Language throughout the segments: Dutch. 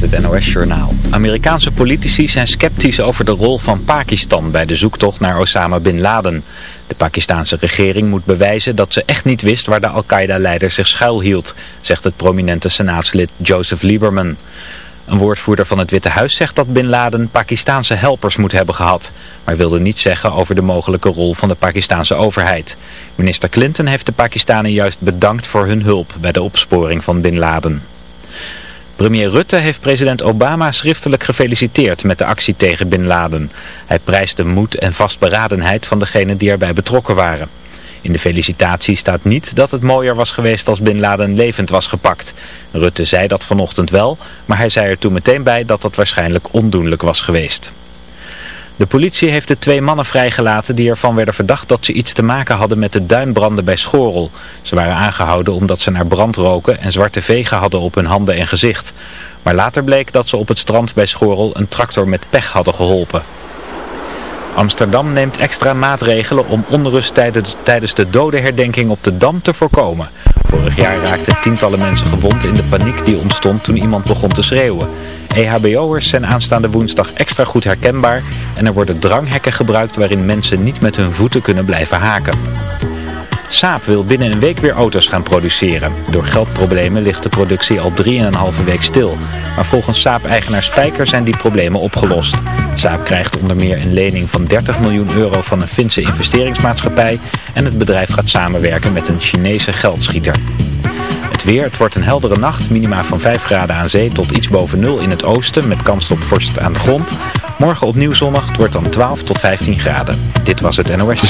het NOS-journaal. Amerikaanse politici zijn sceptisch over de rol van Pakistan bij de zoektocht naar Osama Bin Laden. De Pakistanse regering moet bewijzen dat ze echt niet wist waar de Al-Qaeda-leider zich schuilhield, zegt het prominente senaatslid Joseph Lieberman. Een woordvoerder van het Witte Huis zegt dat Bin Laden Pakistanse helpers moet hebben gehad, maar wilde niets zeggen over de mogelijke rol van de Pakistanse overheid. Minister Clinton heeft de Pakistanen juist bedankt voor hun hulp bij de opsporing van Bin Laden. Premier Rutte heeft president Obama schriftelijk gefeliciteerd met de actie tegen Bin Laden. Hij prijst de moed en vastberadenheid van degenen die erbij betrokken waren. In de felicitatie staat niet dat het mooier was geweest als Bin Laden levend was gepakt. Rutte zei dat vanochtend wel, maar hij zei er toen meteen bij dat dat waarschijnlijk ondoenlijk was geweest. De politie heeft de twee mannen vrijgelaten die ervan werden verdacht dat ze iets te maken hadden met de duinbranden bij Schorel. Ze waren aangehouden omdat ze naar brand roken en zwarte vegen hadden op hun handen en gezicht. Maar later bleek dat ze op het strand bij Schorel een tractor met pech hadden geholpen. Amsterdam neemt extra maatregelen om onrust tijdens de dodenherdenking op de Dam te voorkomen. Vorig jaar raakten tientallen mensen gewond in de paniek die ontstond toen iemand begon te schreeuwen. EHBO'ers zijn aanstaande woensdag extra goed herkenbaar en er worden dranghekken gebruikt waarin mensen niet met hun voeten kunnen blijven haken. Saab wil binnen een week weer auto's gaan produceren. Door geldproblemen ligt de productie al 3,5 week stil. Maar volgens Saab-eigenaar Spijker zijn die problemen opgelost. Saab krijgt onder meer een lening van 30 miljoen euro van een Finse investeringsmaatschappij. En het bedrijf gaat samenwerken met een Chinese geldschieter. Het weer, het wordt een heldere nacht, minima van 5 graden aan zee tot iets boven 0 in het oosten met kans op vorst aan de grond. Morgen opnieuw zonnig, het wordt dan 12 tot 15 graden. Dit was het NOS.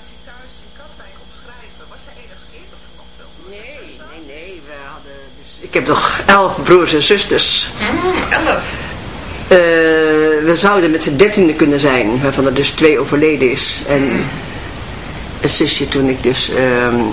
Gezinssituatie thuis in Katwijk omschrijven? Was jij enigszins nog veel Nee, nee, nee. We hadden dus... Ik heb nog elf broers en zusters. Mm, elf? Uh, we zouden met z'n dertiende kunnen zijn, waarvan er dus twee overleden is. En een zusje toen ik dus, um,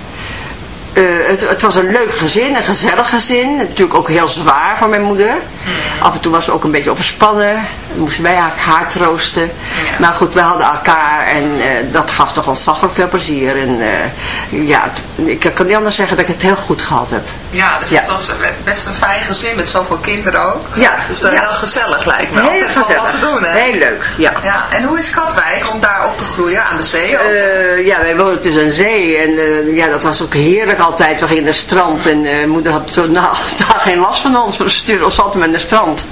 Het, het, was een leuk gezin, een gezellig gezin. Natuurlijk ook heel zwaar voor mijn moeder. Mm. Af en toe was ze ook een beetje overspannen. Moesten wij haar, haar troosten. Ja. Maar goed, we hadden elkaar en dat gaf toch ontzaglijk veel plezier. En ja, het, ik kan niet anders zeggen dat ik het heel goed gehad heb. Ja, dus ja. het was best een fijn gezin met zoveel kinderen ook. Ja. Het is wel ja. heel gezellig lijkt me. Heel Altijd wel wat te doen hè? Heel leuk, ja. ja. En hoe is Katwijk om daar op te groeien aan de zee? Uh, ja, wij woonden tussen een zee en uh, ja, dat was ook heerlijk altijd. We gingen naar het strand en uh, moeder had zo nou, daar geen last van ons. We stuurden ons altijd naar het strand.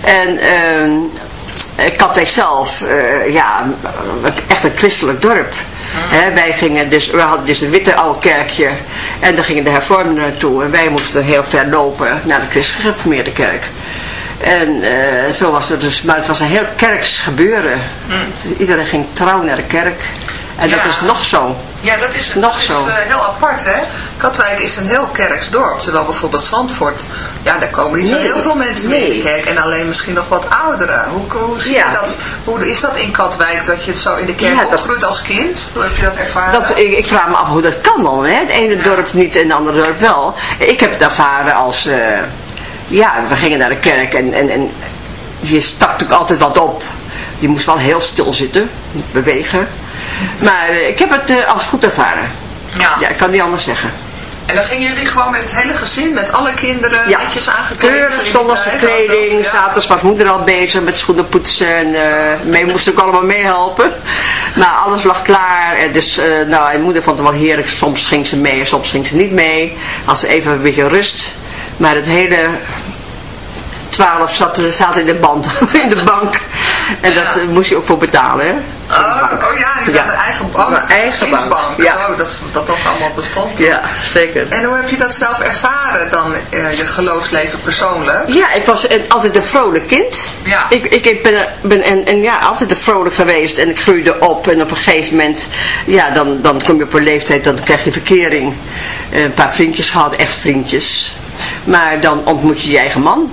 En Katwijk zelf, ja, echt een christelijk dorp. He, wij gingen dus, we hadden dus een witte oude kerkje en daar gingen de hervormden naartoe. En wij moesten heel ver lopen naar de christelijk gereformeerde kerk. En uh, zo was het dus, maar het was een heel kerks gebeuren. Mm. Iedereen ging trouw naar de kerk. En ja. dat is nog zo. Ja, dat is, nog dat is, zo. Uh, heel apart, hè. Katwijk is een heel kerks dorp. Terwijl bijvoorbeeld Zandvoort, ja, daar komen niet zo nee. heel veel mensen nee. in de kerk. En alleen misschien nog wat ouderen. Hoe, hoe zie ja. je dat? Hoe is dat in Katwijk, dat je het zo in de kerk ja, opgroeit dat, als kind? Hoe heb je dat ervaren? Dat, ik, ik, vraag me af hoe dat kan dan, hè. Het ene dorp niet en het andere dorp wel. Ik heb het ervaren als... Uh, ja, we gingen naar de kerk en, en, en je stak natuurlijk altijd wat op. Je moest wel heel stil zitten, niet bewegen. Maar uh, ik heb het uh, als goed ervaren. Ja. ja, ik kan niet anders zeggen. En dan gingen jullie gewoon met het hele gezin, met alle kinderen, ja. netjes aangekleed? Keurig, zondagse kleding. Ja. Zaterdags was moeder al bezig met schoenen poetsen. En uh, mee moest ook allemaal meehelpen. Maar alles lag klaar. En dus, uh, nou, en moeder vond het wel heerlijk. Soms ging ze mee en soms ging ze niet mee. Als ze even een beetje rust. Maar het hele 12 zat, zat in de band, in de bank. En ja. dat moest je ook voor betalen, hè? Oh, oh ja, je ja. een eigen bank. Een eigen bank. Ja. Oh, dat, dat dat allemaal bestond. Ja, zeker. En hoe heb je dat zelf ervaren dan, uh, je geloofsleven persoonlijk? Ja, ik was altijd een vrolijk kind. Ja. Ik, ik ben, ben en, en ja, altijd een vrolijk geweest en ik groeide op en op een gegeven moment, ja, dan, dan kom je op een leeftijd, dan krijg je verkering. Een paar vriendjes gehad, echt vriendjes. Maar dan ontmoet je je eigen man.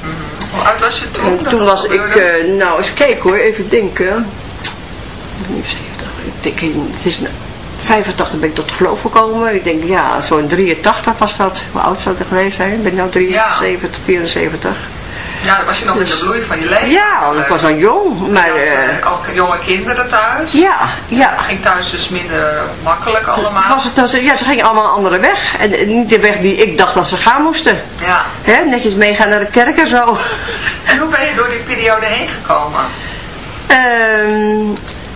-hmm. Hoe oud was je toen? En toen was ik, uh, nou eens kijken hoor, even denken. 70, ik denk, het is een 85 ben ik tot geloof gekomen. Ik denk, ja, zo'n 83 was dat. Hoe oud zou ik geweest zijn? Ik ben nu 73, ja. 74. Ja, dan was je nog in de bloei van je leven. Ja, want ik was dan jong. Maar, eh, eh, ook jonge kinderen thuis. ja, ja. Het ging thuis dus minder makkelijk allemaal. Het was het, ja, ze gingen allemaal een andere weg. En eh, niet de weg die ik dacht dat ze gaan moesten. Ja. Hè, netjes meegaan naar de kerk en zo. En hoe ben je door die periode heen gekomen? Ehm,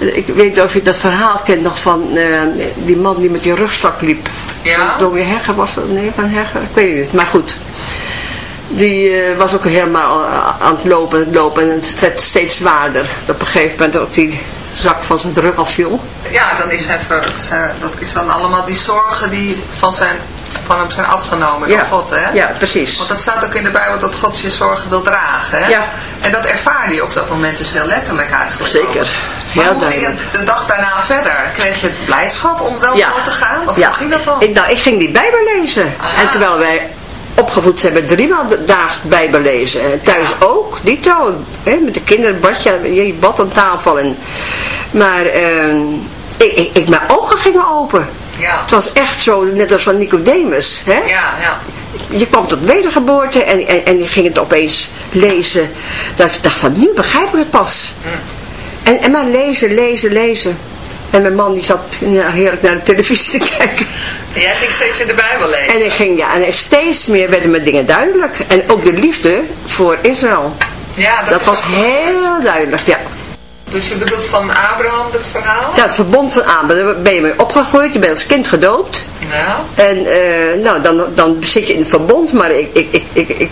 Ik weet niet of je dat verhaal kent nog van eh, die man die met die rugzak liep. Ja. Dominee Hegger was dat? Nee, van Hegger? Ik weet het niet. Maar goed. Die eh, was ook helemaal eh, aan het lopen en het lopen. En het werd steeds zwaarder. Dat op een gegeven moment ook die zak van zijn rug afviel. Ja, dan is hij ver, dat is dan allemaal die zorgen die van, zijn, van hem zijn afgenomen door God, hè? Ja, precies. Want dat staat ook in de Bijbel dat God je zorgen wil dragen, hè? Ja. En dat ervaarde je op dat moment dus heel letterlijk eigenlijk Zeker. Heel Maar hoe ging het de dag daarna verder? Kreeg je blijdschap om wel door te gaan? Of ja. hoe ging dat dan? Ik, nou, ik ging die Bijbel lezen. En terwijl wij opgevoed zijn met driemaal daags Bijbel lezen. En thuis ook, dito. Hè, met de kinderen bad je, je bad aan tafel. En, maar ehm, ik, ik, ik, mijn ogen gingen open. Ja. Het was echt zo, net als van Nicodemus. Hè? Ja, ja. Je kwam tot wedergeboorte en, en, en je ging het opeens lezen. Dat ik dacht van, nu begrijp ik het pas. En, en maar lezen, lezen, lezen. En mijn man die zat ja, heerlijk naar de televisie te kijken. En jij ging steeds in de Bijbel lezen. En ik ging, ja, en steeds meer werden me dingen duidelijk. En ook de liefde voor Israël. ja, Dat is was heel duidelijk, ja. Dus je bedoelt van Abraham dat verhaal? Ja, het verbond van Abraham. Daar ben je mee opgegroeid, je bent als kind gedoopt. Ja. En eh, nou, dan, dan zit je in het verbond, maar ik, ik, ik, ik, ik,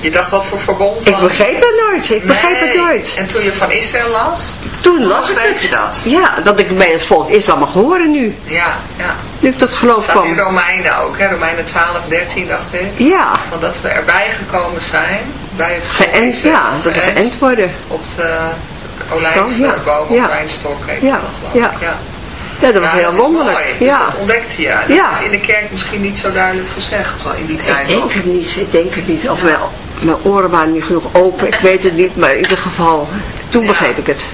Je dacht wat voor verbond ik begreep het nooit. Ik begreep het Nee. nooit. En toen je van Israël las? Toen Toen las ik het. je dat? Ja, dat ik bij het volk Israël mag horen nu. Ja, ja. Nu ik tot geloof staat in kwam. Romeinen ook, hè? Romeinen 12, 13 dacht ik. Ja, Van dat we erbij gekomen zijn bij het volk geënt, Israël. ja, dat we Geënt worden. Op de. Olijfboom of wijnstok heet dan geloof ik. ja. Ja. Ja, dat was Ja, heel wonderlijk. mooi. Dus ja. dat ontdekte je. Dat Ja. werd in de kerk misschien niet zo duidelijk gezegd in die Ik tijd. denk of? het niet, ik denk het niet. Of mijn, mijn oren waren niet genoeg open, ik weet het niet. Maar in ieder geval, toen begreep ik het.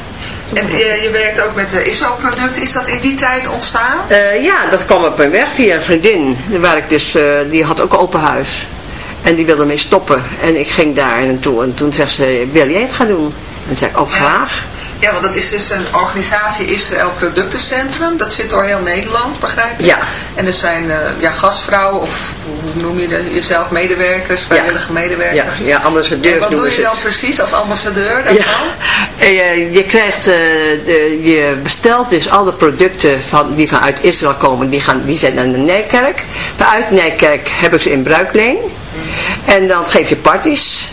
Toen En ik je, je werkt ook met de ISO-producten. Is dat in die tijd ontstaan? Eh, ja, dat kwam op mijn weg via een vriendin. Waar ik dus, eh, die had ook open huis. En die wilde mee stoppen. En ik ging daar naartoe. En toen zei ze, wil jij het gaan doen? En zei ik, ook Ja. graag. Ja, want dat is dus een organisatie Israël Productencentrum. Dat zit door heel Nederland, begrijp je? Ja. En er zijn eh, ja, gastvrouwen of hoe noem je de, jezelf, medewerkers, vrijwillige Ja, medewerkers. ja ambassadeurs En wat doe je dan het. precies als ambassadeur daarvan? Ja, eh, je krijgt, eh, de, je bestelt dus alle producten van, die vanuit Israël komen, die, gaan, die zijn naar de Nijkerk. Vanuit Nijkerk heb ik ze in bruikleen. En dan geef je parties.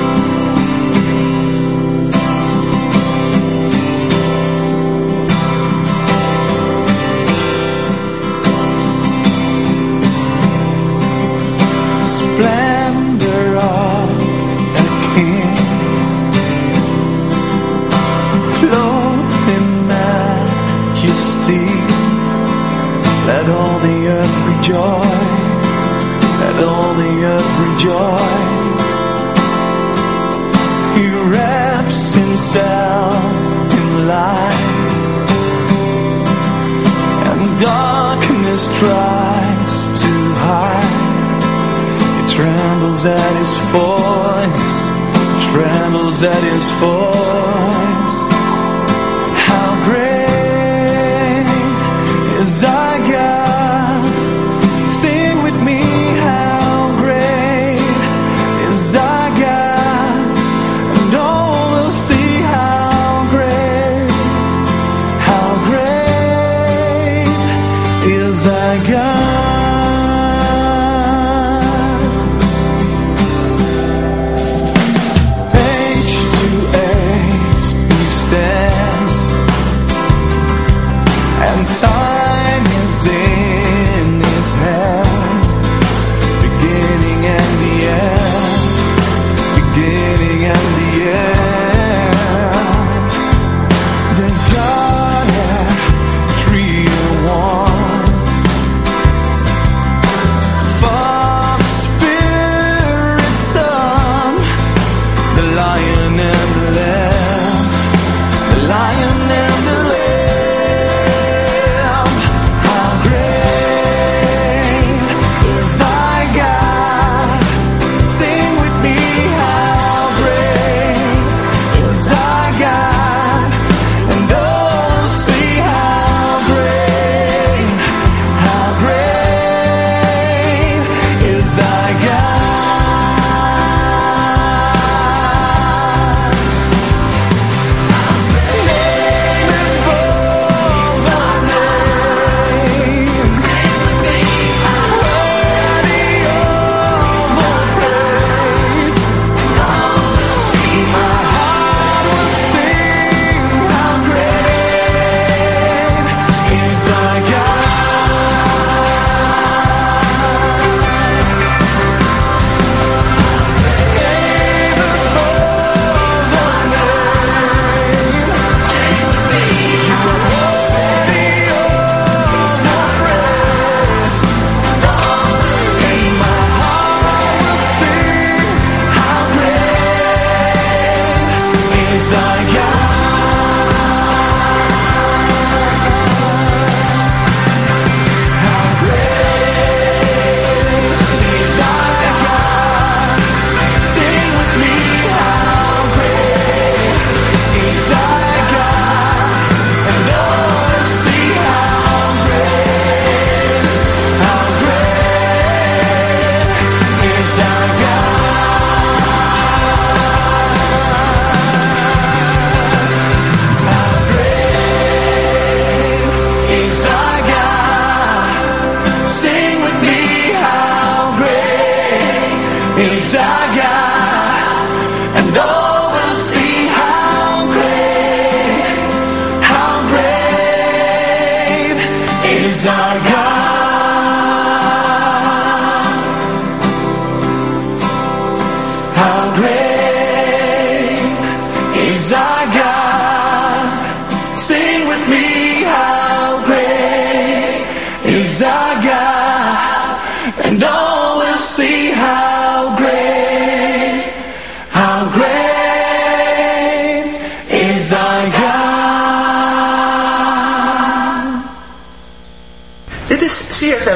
our God.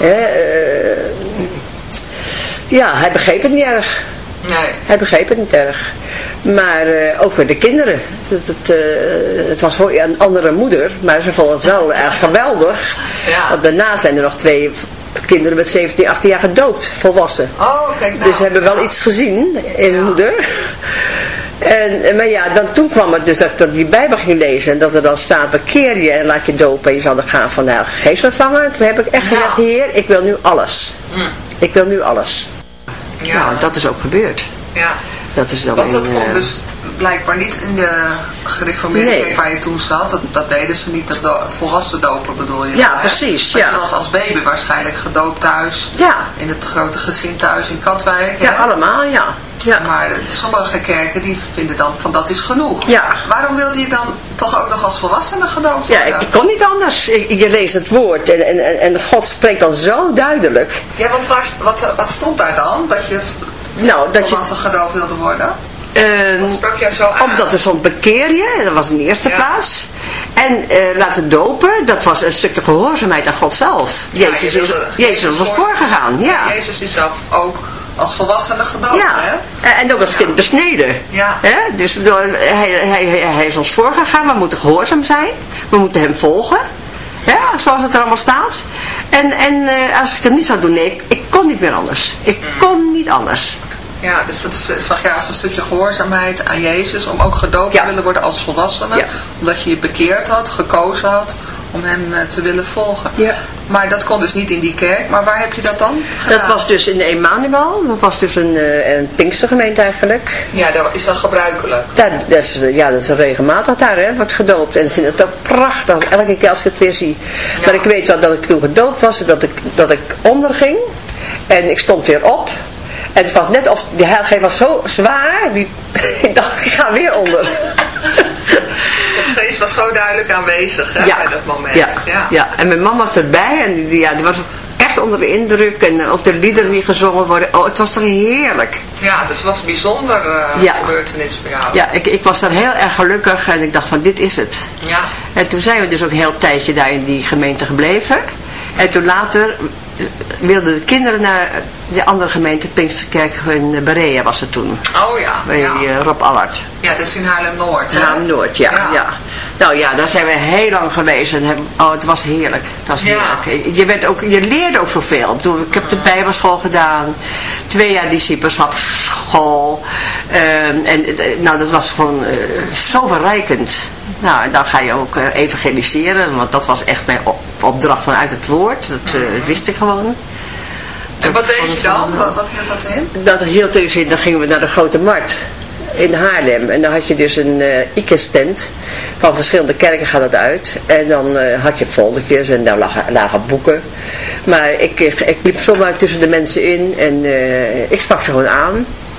Mm ja, hij begreep het niet erg. Nee. Hij begreep het niet erg. Maar uh, ook voor de kinderen. Het, het, uh, het was voor een andere moeder, maar ze vonden het wel erg geweldig. Ja. Want daarna zijn er nog twee kinderen met 17, 18 jaar gedoopt, volwassen. Oh, kijk nou. Dus ze hebben wel iets gezien in ja. moeder. En, maar ja, dan, toen kwam het dus dat ik die Bijbel ging lezen. En dat er dan staat, bekeer je en laat je dopen. En je zal de gaan van de Heilige Geest. Toen heb ik echt gezegd, Heer, ik wil nu alles. Mm. Ik wil nu alles. Ja. Nou, dat is ook gebeurd. Ja. Dat is dan Want dat in, uh, dus blijkbaar niet in de gereformeerde nee. kerk waar je toen zat. Dat, dat deden ze niet, dat volwassen dopen bedoel je? Ja, precies. Maar ja. je was als baby waarschijnlijk gedoopt thuis. Ja. In het grote gezin thuis in Katwijk. Ja, allemaal, ja. Ja. Maar sommige kerken die vinden dan van dat is genoeg. Ja. Waarom wilde je dan toch ook nog als volwassene gedoopt worden? Ja, ik, kon niet anders. Je leest het woord en, en, en God spreekt dan zo duidelijk. Ja, want waar, wat, wat stond daar dan? Dat je nou, dat volwassen je... gedoopt wilde worden? Uh, Wat sprak jou zo aan? Omdat er stond bekeer je, dat was in de eerste plaats. En uh, laten dopen, dat was een stukje gehoorzaamheid aan God zelf. Ja, Jezus, Jezus was voorgegaan, ja. Jezus is zelf ook als volwassene gedoopt, ja. hè? En ook als kind besneden. Ja. Hè? Dus hij, hij, hij is ons voorgegaan, we moeten gehoorzaam zijn. We moeten hem volgen. Ja, zoals het er allemaal staat. En, en uh, als ik het niet zou doen, nee, ik, ik kon niet meer anders. Ik mm. kon niet anders. Ja, dus dat zag je als een stukje gehoorzaamheid aan Jezus, om ook gedoopt te willen worden als volwassene. Omdat je je bekeerd had, gekozen had om hem eh, te willen volgen. Ja. Maar dat kon dus niet in die kerk. Maar waar heb je dat dan gedaan? Dat was dus in de Emanuel. Dat was dus een, uh, een Pinkstergemeente eigenlijk. Ja, dat is dat gebruikelijk. dat is, ja, dat is regelmatig daar, hè, wordt gedoopt. En ik vind het ook prachtig, elke keer als ik het weer zie. Maar ik weet wel dat ik toen gedoopt was, dat ik, dat ik onderging. En ik stond weer op. En het was net of die heilige was zo zwaar. Die, ik dacht, ik ga weer onder. Vrees was zo duidelijk aanwezig hè, bij dat moment. Ja, ja. ja. en mijn mama was erbij. En die, ja, die was echt onder de indruk. En ook de liederen die gezongen worden. Oh, het was toch heerlijk. Ja, dus het was een bijzonder uh, ja. gebeurtenis voor jou. Ja, ik, ik was daar heel erg gelukkig. En ik dacht van, dit is het. Ja. En toen zijn we dus ook een heel tijdje daar in die gemeente gebleven. En toen later wilden de kinderen naar de andere gemeente, Pinksterkerk in Berea was het toen. Oh ja. Bij ja. Eh, Rob Allard. Ja, dat is in Haarlem-Noord. Haarlem-Noord, ja, ja, Nou ja, daar zijn we heel lang geweest en hebben, oh, het was heerlijk. Het was heerlijk. Je, werd ook, je leerde ook zoveel. Ik heb de bijbelschool gedaan, twee jaar discipelschapsschool. Uh, en nou, dat was gewoon uh, zo verrijkend. Nou, en dan ga je ook evangeliseren, want dat was echt mijn opdracht vanuit het woord. Dat uh, wist ik gewoon. En wat deed je dan? Wat, wat hield dat in? Dat hield dus in, dan gingen we naar de Grote Markt in Haarlem. En dan had je dus een uh, IKES-tent. Van verschillende kerken gaat het uit. En dan uh, had je foldertjes en daar lagen, boeken. Maar ik, ik, ik, liep zomaar tussen de mensen in en ik sprak ze gewoon aan.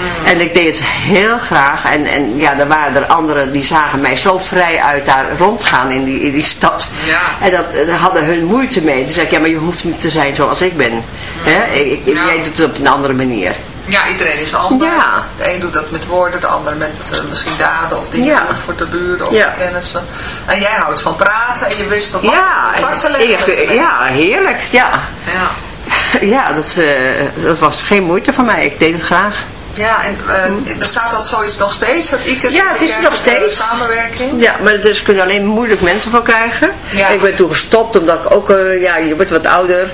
Mm. En ik deed het heel graag. En, en ja, er waren er anderen die zagen mij zo vrij uit daar rondgaan in die, in die stad. Ja. En dat, daar hadden hun moeite mee. Toen zei ik, ja, maar je hoeft niet te zijn zoals ik ben. Hè? Ik, Jij doet het op een andere manier. Ja, iedereen is anders. Ja. De een doet dat met woorden, de ander met uh, misschien daden of dingen ja. voor de buren of ja. de kennissen. En jij houdt van praten en je wist dat ja, contact te leggen Ja, heerlijk. Ja, ja. ja dat, uh, dat was geen moeite voor mij. Ik deed het graag. Ja, en uh, bestaat dat zoiets nog steeds, dat ICUS Ja, het is nog steeds. samenwerking? Ja, maar er kunnen alleen moeilijk mensen van krijgen. Ja. Ik ben toen gestopt, omdat ik ook, uh, ja, je wordt wat ouder.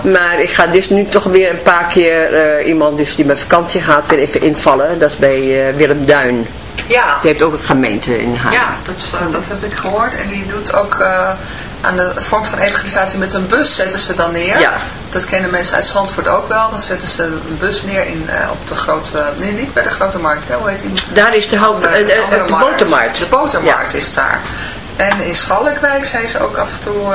Maar ik ga dus nu toch weer een paar keer iemand dus die met vakantie gaat weer even invallen. Dat is bij Willem Duin. Ja. Die heeft ook een gemeente in haar. Ja, dat, dat heb ik gehoord. En die doet ook aan de vorm van evangelisatie met een bus zetten ze dan neer. Ja. Dat kennen mensen uit Zandvoort ook wel. Dan zetten ze een bus neer in, uh, op de grote... Nee, niet bij de grote markt. Hè? Hoe heet die? Daar is de, hout, de, de, de botermarkt. De botermarkt ja. is daar. En in Schalkwijk zijn ze ook af en toe...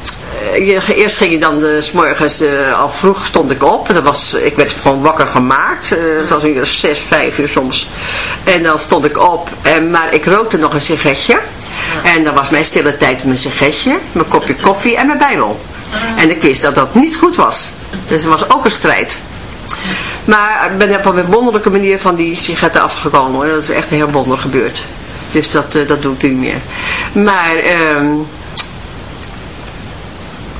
eerst ging je dan uh, s morgens uh, al vroeg stond ik op. Dat was, ik werd gewoon wakker gemaakt. Uh, het was een uur zes, vijf uur soms. En dan stond ik op. En, maar ik rookte nog een sigaretje. En dan was mijn stille tijd mijn sigaretje, mijn kopje koffie en mijn bijbel. En ik wist dat dat niet goed was. Dus er was ook een strijd. Maar ik ben op een wonderlijke manier van die sigaretten afgekomen. Dat is echt heel wonder gebeurd. Dus dat, dat doe ik niet meer. Maar... ehm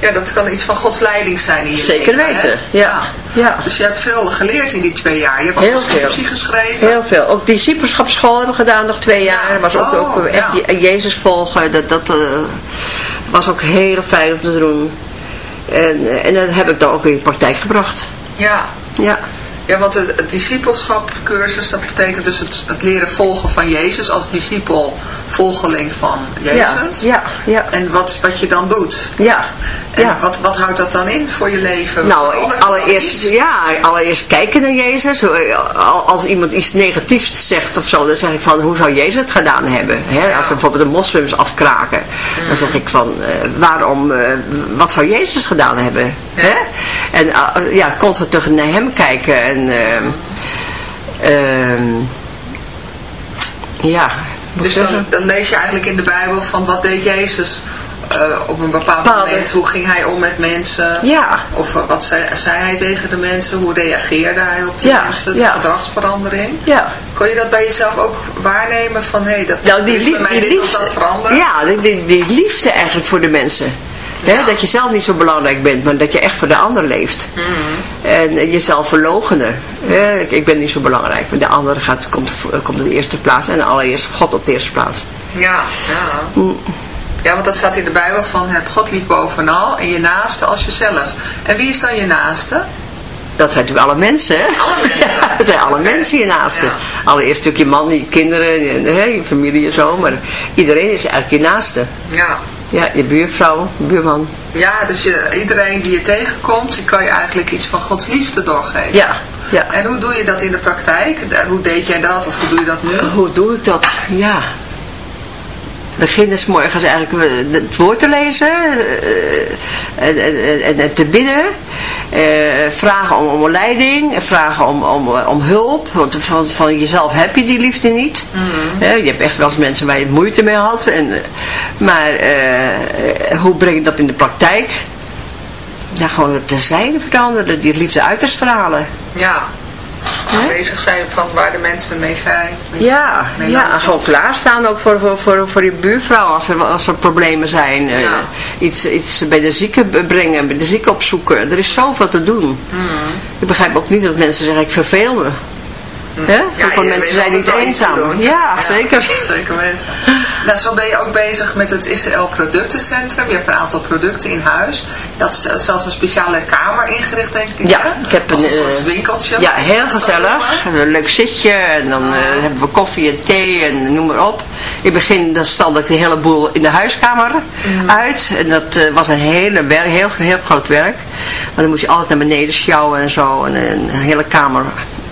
Ja, dat kan iets van Gods leiding zijn in je Zeker leven, weten, ja. ja. Dus je hebt veel geleerd in die twee jaar. Je hebt ook Heel scriptie geschreven. Heel veel. Ook discipelschapsschool hebben we gedaan nog twee jaar. Dat was ook, Oh, ook echt ja. Jezus volgen. Dat, dat uh, was ook heel fijn om te doen. En, uh, en dat heb ik dan ook in de praktijk gebracht. Ja. Ja. Ja, want het, het discipelschapcursus, dat betekent dus het, het leren volgen van Jezus als discipel, volgeling van Jezus. Ja, ja, En wat, wat je dan doet. ja. En ja. wat, wat houdt dat dan in voor je leven? Nou, Verandert allereerst, ja, allereerst kijken naar Jezus. Als iemand iets negatiefs zegt of zo, dan zeg ik van, hoe zou Jezus het gedaan hebben? Hè? Ja. Als we bijvoorbeeld de moslims afkraken, dan zeg ik van, uh, waarom, uh, wat zou Jezus gedaan hebben? Ja. Hè? En uh, ja, constant terug naar hem kijken en... ja, Dus dan, dan lees je eigenlijk in de Bijbel van wat deed Jezus uh, op een bepaald Bepaalde. moment. Hoe ging hij om met mensen? Ja. Of uh, wat zei, zei, hij tegen de mensen? Hoe reageerde hij op die ja. mensen? De ja. gedragsverandering? Ja. Kon je dat bij jezelf ook waarnemen? Van hé, hey, dat nou, die, is bij mij die dit liefde, of dat veranderd? Ja, die, die, die liefde eigenlijk voor de mensen. Ja. He, dat je zelf niet zo belangrijk bent, maar dat je echt voor de ander leeft. Mm. En jezelf verlogenen. He, ik, ik, ben niet zo belangrijk, maar de andere gaat, komt, komt op de eerste plaats. En allereerst God op de eerste plaats. Ja, ja. Mm. Ja, want dat staat in de Bijbel van heb God lief bovenal en je naaste als jezelf. En wie is dan je naaste? Dat zijn natuurlijk alle mensen, hè? Alle mensen? Ja, dat zijn alle okay. mensen je naaste. Ja. Allereerst natuurlijk je man, je kinderen, je, je familie en zo. Maar iedereen is eigenlijk je naaste. Ja. Ja, je buurvrouw, buurman. Ja, dus je, iedereen die je tegenkomt, die kan je eigenlijk iets van Gods liefde doorgeven. Ja, ja. En hoe doe je dat in de praktijk? Hoe deed jij dat of hoe doe je dat nu? Hoe doe ik dat? Ja. Beginnen s morgens eigenlijk eh, het woord te lezen eh, en, en, en, en te bidden. Eh, vragen om, om leiding, vragen om, om, om hulp. Want van, van jezelf heb je die liefde niet. Eh, je hebt echt wel eens mensen waar je het moeite mee had. En, eh, maar eh, hoe breng je dat in de praktijk? Ja, gewoon te zijn veranderen, die liefde uit te stralen. Ja. Bezig zijn van waar de mensen mee zijn. Ja, mee ja, gewoon klaarstaan ook voor, voor, voor, voor je buurvrouw als er, als er problemen zijn. eh, iets, iets bij de zieken b- brengen, bij de zieken opzoeken. Er is zoveel te doen. Ik begrijp ook niet dat mensen zeggen, ik verveel me. Hè? Ja, je mensen zijn niet eenzaam. doen. Ja, zeker. Zeker weten. Nou, zo ben je ook bezig met het Israël Productencentrum. Je hebt een aantal producten in huis. Je had zelfs een speciale kamer ingericht, denk ik. Ja, hè? ik heb een, een soort eh, winkeltje. Ja, heel gezellig. We een leuk zitje en dan eh, hebben we koffie en thee en noem maar op. In het begin dan stelde ik de hele boel in de huiskamer uit. En dat eh, was een hele werk, heel, heel groot werk. Want dan moest je altijd naar beneden sjouwen en zo. En een hele kamer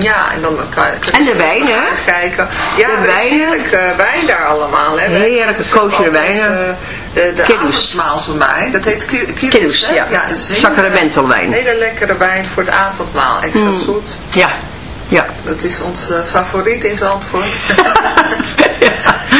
Ja, en dan kan je... En de wijn, hè? Kijken. Ja, De er is wijn. heerlijk eh, wijn daar allemaal, hè? Heerlijke altijd, wijnen. eh, de de Kiddush. avondmaalswijn, dat heet ki- kiddush, Kiddush, hè? ja. het is hele- lekkere wijn voor het avondmaal. Extra Mm. zoet. Ja, ja. Dat is ons eh, favoriet in Zandvoort.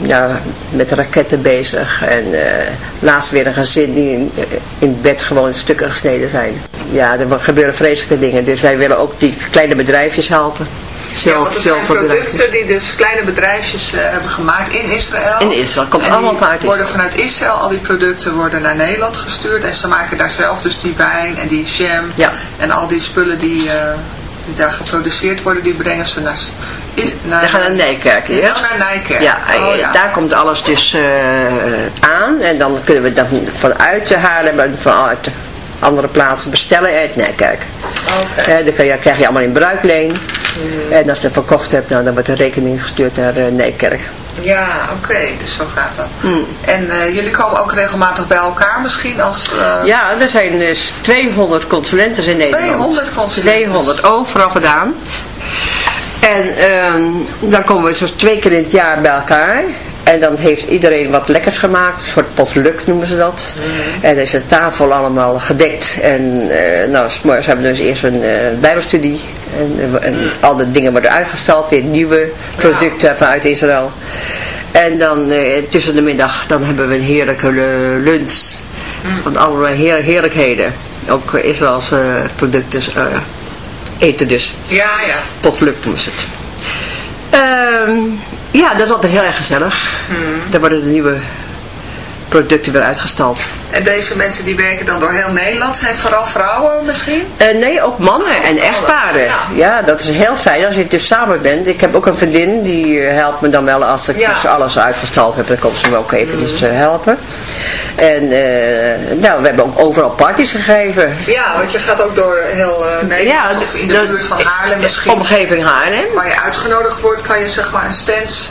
ja, met raketten bezig. En eh, laatst weer een gezin die in, in bed gewoon stukken gesneden zijn. Ja, er gebeuren vreselijke dingen. Dus wij willen ook die kleine bedrijfjes helpen. Ja, Zelf, want het zijn zilverbedrijfjes. producten die dus kleine bedrijfjes eh, hebben gemaakt in Israël. In Israël, komt En allemaal vanuit Israël. worden vanuit Israël, al die producten worden naar Nederland gestuurd. En ze maken daar zelf dus die wijn en die jam. Ja. En al die spullen die, eh, die daar geproduceerd worden, die brengen ze naar... Is, naar We gaan naar Nijkerk Ja, eerst. naar Nijkerk. Ja, Oh, eh, ja. daar komt alles dus eh, aan. En dan kunnen we dat vanuit Haarlem en vanuit andere plaatsen bestellen uit Nijkerk. Oké. Eh, dan kan je, krijg je allemaal in bruikleen. En als je het verkocht hebt, nou, dan wordt de rekening gestuurd naar Nijkerk. Ja, oké, dus zo gaat dat. Hmm. En jullie komen ook regelmatig bij elkaar misschien als... Ja, er zijn dus 200 consulenten in Nederland. 200 consulenten. 200, overal gedaan. En ehm, dan komen we zo twee keer in het jaar bij elkaar. En dan heeft iedereen wat lekkers gemaakt. Een soort potluck noemen ze dat. En dan is de tafel allemaal gedekt. En eh nou, s'morgens hebben we dus eerst een eh, bijbelstudie. En, eh, en al de dingen worden uitgestald. Weer nieuwe producten vanuit Israël. En dan tussen de middag dan hebben we een heerlijke lunch. Van allerlei heer, heerlijkheden. ook Israëlse producten eten dus. Ja, ja. Potluck doen ze het. Ehm, ja, dat is altijd heel erg gezellig. Hmm. Daar worden de nieuwe producten weer uitgestald. En deze mensen die werken dan door heel Nederland, zijn vooral vrouwen misschien? Uh, nee, ook mannen en echtparen. Ja. ja. dat is heel fijn als je dus samen bent. Ik heb ook een vriendin, die eh, helpt me dan wel als ik ja. dus alles uitgestald heb. Dan komt ze me ook eventjes mm. helpen. En uh, nou, we hebben ook overal parties gegeven. Ja, want je gaat ook door heel uh, Nederland of in de, de, buurt van Haarlem misschien. Omgeving Haarlem. Waar je uitgenodigd wordt, kan je zeg maar een stand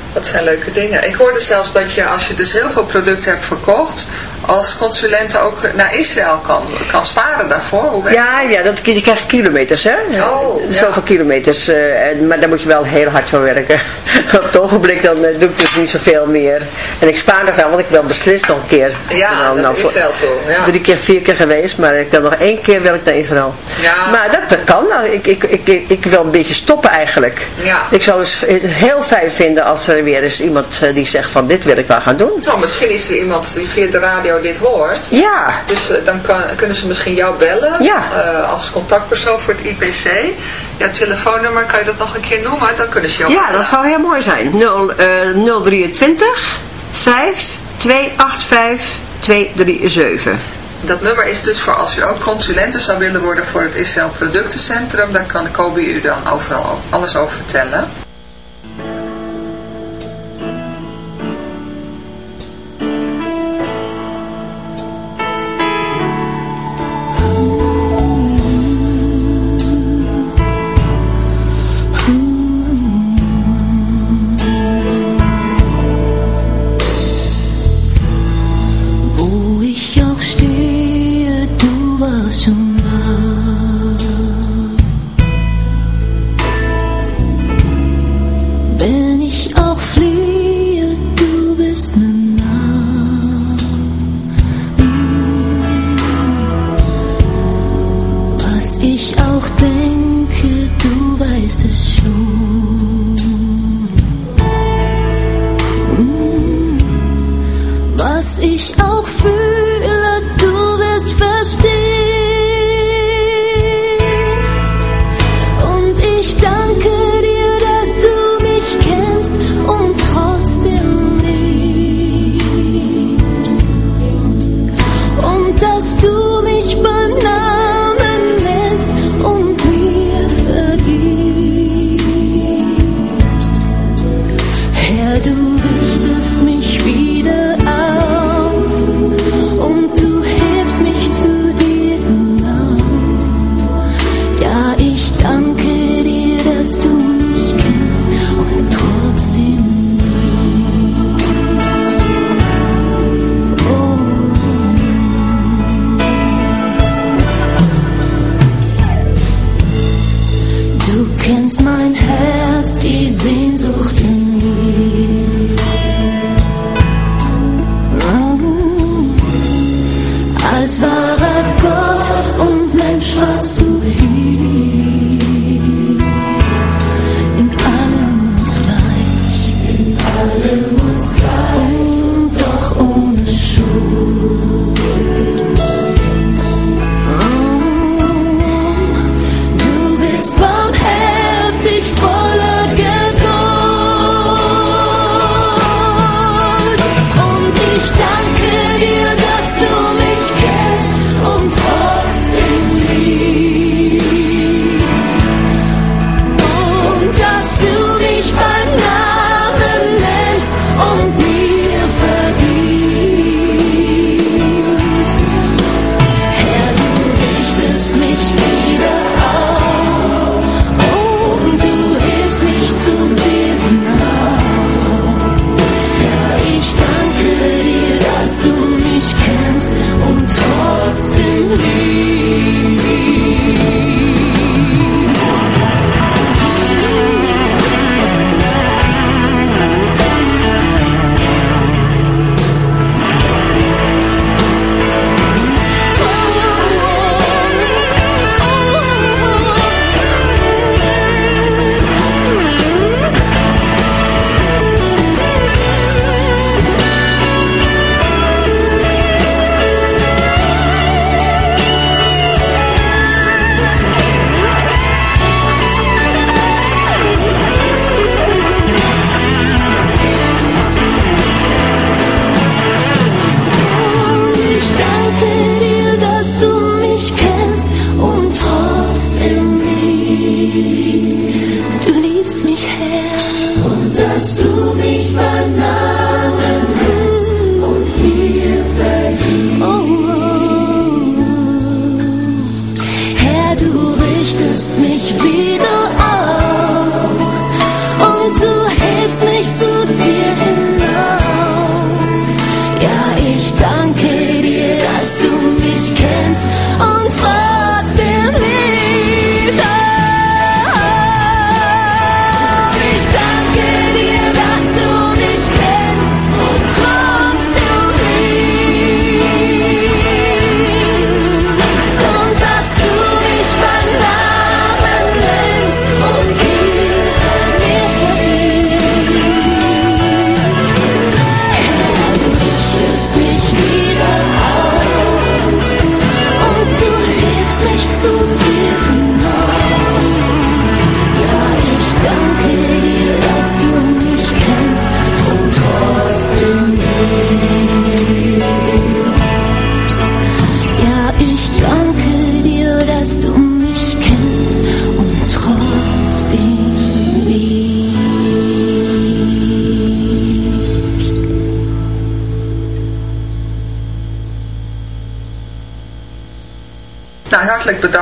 Dat zijn leuke dingen. Ik hoorde zelfs dat je, als je dus heel veel producten hebt verkocht, als consulente ook naar Israël kan, kan sparen daarvoor. Hoe ja, ja dat, je krijgt kilometers, hè. Oh, Zoveel kilometers. Uh, maar daar moet je wel heel hard voor werken. Op het ogenblik dan uh, doe ik dus niet zoveel meer. En ik spaar nog wel, want ik wil beslist nog een keer. Ja, nou, nou, Israël toch. Ja. Drie keer, vier keer geweest, maar ik wil nog één keer wil ik naar Israël. Ja. Maar dat, dat kan. Nou, ik, ik, ik, ik, ik wil een beetje stoppen eigenlijk. Ja. Ik zou het heel fijn vinden als er weer eens iemand uh, die zegt van dit wil ik wel gaan doen. Nou, misschien is er iemand die via de radio dit hoort. Ja. Dus uh, dan kan, kunnen ze misschien jou bellen ja. uh, als contactpersoon voor het IPC. Jouw telefoonnummer, kan je dat nog een keer noemen? Dan kunnen ze jou Ja, bellen. dat zou heel mooi zijn. 0, 023 5 285 237. Dat nummer is dus voor als u ook consulenten zou willen worden voor het Israël Productencentrum. Dan kan Kobe u dan overal alles over vertellen.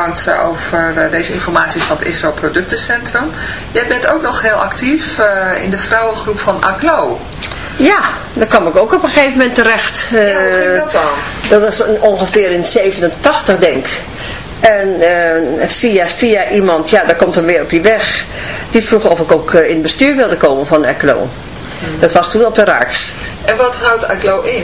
Bedankt over eh, deze informatie van het Israël Productencentrum. Jij bent ook nog heel actief eh, in de vrouwengroep van ACLO. Ja, daar kwam ik ook op een gegeven moment terecht. Ja, hoe ging Eh, dat dan? Dat was ongeveer in 87, denk ik. En via, via iemand, ja, daar komt dan weer op je weg. Die vroeg of ik ook in het bestuur wilde komen van ECLO. Dat was toen op de Raaks. En wat houdt ACLO in?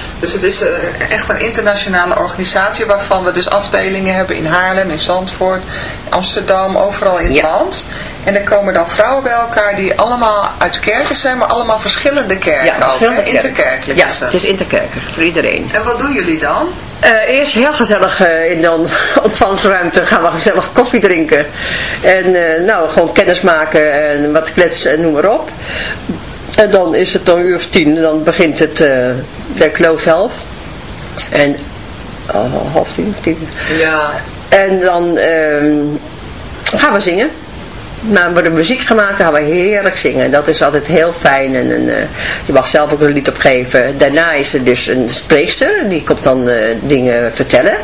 Dus het is eh, echt een internationale organisatie waarvan we dus afdelingen hebben in Haarlem, in Zandvoort, Amsterdam, overal in het Ja. land. En er komen dan vrouwen bij elkaar die allemaal uit kerken zijn, maar allemaal verschillende kerken ook. verschillende kerken. Interkerkelijk Ja, is het. is interkerker voor iedereen. En wat doen jullie dan? Eh, eerst heel gezellig eh, in de on- ontvangstruimte gaan we gezellig koffie drinken. En eh, nou, gewoon kennis maken en wat kletsen en noem maar op. En dan is het dan een uur of tien, dan begint het eh de klo zelf. En oh, half tien, tien. Ja. En dan ehm, gaan we zingen. Nou, er wordt muziek gemaakt, dan gaan we heerlijk zingen. Dat is altijd heel fijn. En, en, eh, je mag zelf ook een lied opgeven. Daarna is er dus een spreekster. Die komt dan eh, dingen vertellen.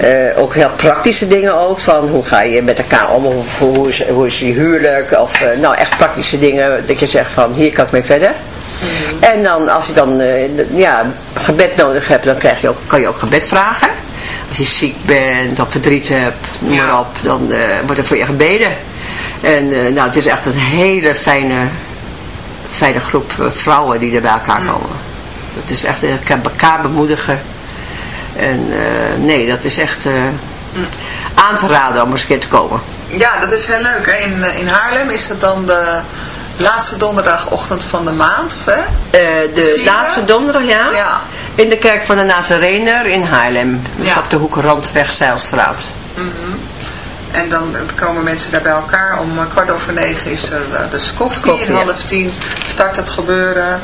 Eh, ook heel praktische dingen ook. Van hoe ga je met elkaar om? Of hoe is, hoe is je huwelijk? Of nou echt praktische dingen. Dat je zegt van hier kan ik mee verder. En dan als je dan ja, gebed nodig hebt. Dan krijg je ook, kan je ook gebed vragen. Als je ziek bent of verdriet hebt. Noem maar Ja. op. Dan wordt er voor je gebeden. En eh, nou, het is echt een hele fijne, fijne groep eh, vrouwen die er bij elkaar komen. Het is echt, ik kan elkaar bemoedigen. En eh, nee, dat is echt eh, aan te raden om eens een keer te komen. Ja, dat is heel leuk. Hè? In, eh, in Haarlem is het dan de laatste donderdagochtend van de maand. Hè? Eh, de laatste donderdag, ja. Ja. In de kerk van de Nazarener in Haarlem. Ja. op de hoek Randweg Zeilstraat. En dan komen mensen daar bij elkaar. Om eh, kwart over negen is er eh, dus koffie. Half tien start het gebeuren.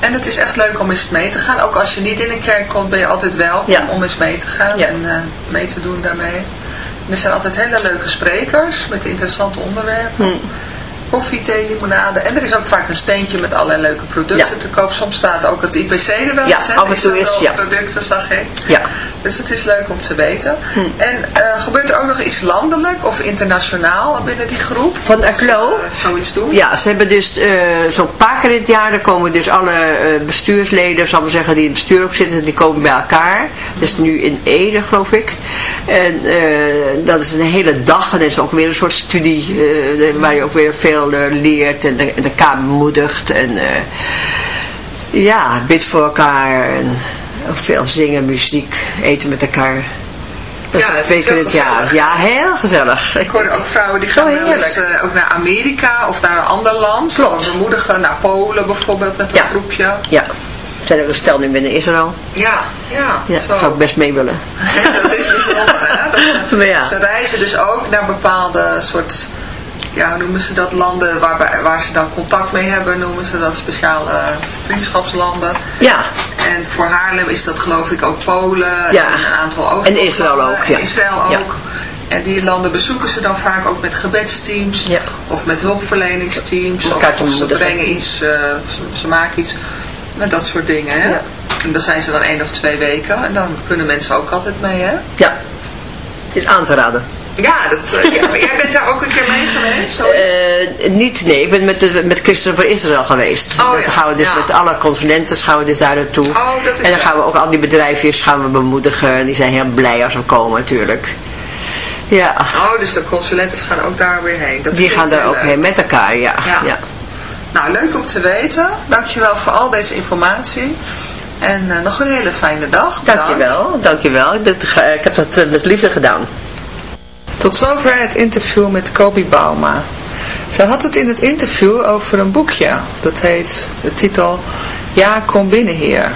En het is echt leuk om eens mee te gaan. Ook als je niet in een kerk komt, ben je altijd Ja. om eens mee te gaan Ja. en eh, mee te doen daarmee. En er zijn altijd hele leuke sprekers met interessante onderwerpen. Hm. Koffie, thee, limonade. En er is ook vaak een steentje met allerlei leuke producten Ja. te koop. Soms staat ook het IPC er wel Ja, eens. hè? af en toe is- ja. producten, zag ik. Ja. Dus het is leuk om te weten. Hm. En eh, gebeurt er ook nog iets landelijk of internationaal binnen die groep? Van ACLO? eh, zoiets doen? Ja, ze hebben dus eh, zo'n paar keer in het jaar, dan komen dus alle bestuursleden, zal ik maar zeggen, die in het bestuur ook zitten, die komen bij elkaar. Dat is nu in Ede, geloof ik. En dat is een hele dag en dat is ook weer een soort studie waar je ook weer veel leert en de, de kamer bemoedigt. En eh, ja, bid voor elkaar en veel zingen, muziek, eten met elkaar. Dat Ja, twee keer het jaar. gezellig. Ja, heel gezellig. Ik hoorde ook vrouwen die gaan wel eens eh, ook naar Amerika of naar een ander land. Klopt. Of bemoedigen naar Polen bijvoorbeeld met een Ja. groepje. Ja, er zijn ook een stel nu binnen Israël. Ja, ja. Ja, zo. zou ik best mee willen. dat is bijzonder, hè? Dat ze, Maar ja. ze reizen dus ook naar bepaalde soort ja, noemen ze dat, landen waarbij, waar ze dan contact mee hebben, noemen ze dat speciale vriendschapslanden. Ja. En voor Haarlem is dat geloof ik ook Polen Ja. en een aantal ook. En Israël ook, ja. En Israël ook. Ja. En die landen bezoeken ze dan vaak ook met gebedsteams Ja. of met hulpverleningsteams. Of, ze brengen iets, eh, ze, ze maken iets met dat soort dingen. Hè? Ja. En dan zijn ze dan één of twee weken en dan kunnen mensen ook altijd mee. Hè? Ja. Het is aan te raden. Ja, dat, eh, jij bent daar ook een keer mee geweest? Eh, niet, nee, ik ben met, de, met Christen voor Israël geweest. Oh, dan ja. gaan we dus Ja. met alle consulenten gaan we dus daar naartoe. Oh, dat is en dan gaan we ook al die bedrijfjes gaan we bemoedigen. Die zijn heel blij als we komen natuurlijk. Ja, Oh, dus de consulenten gaan ook daar weer heen. Dat die gaan daar ook leuk. heen met elkaar, ja. Ja. ja. Nou, leuk om te weten. Dankjewel voor al deze informatie. En eh, nog een hele fijne dag. Bedankt. Dankjewel, dankjewel. Dat ga- ik heb dat met liefde gedaan. Tot zover het interview met Kobi Bauma. Zij had het in het interview over een boekje. Dat heet de titel Ja, kom binnen hier.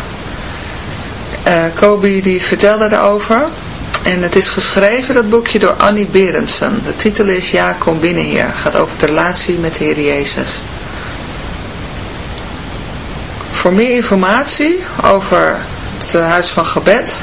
Eh Kobi die vertelde daarover. En het is geschreven, dat boekje, door Annie Berendsen. De titel is Ja, kom binnen hier. gaat over de relatie met de Heer Jezus. Voor meer informatie over het Huis van Gebed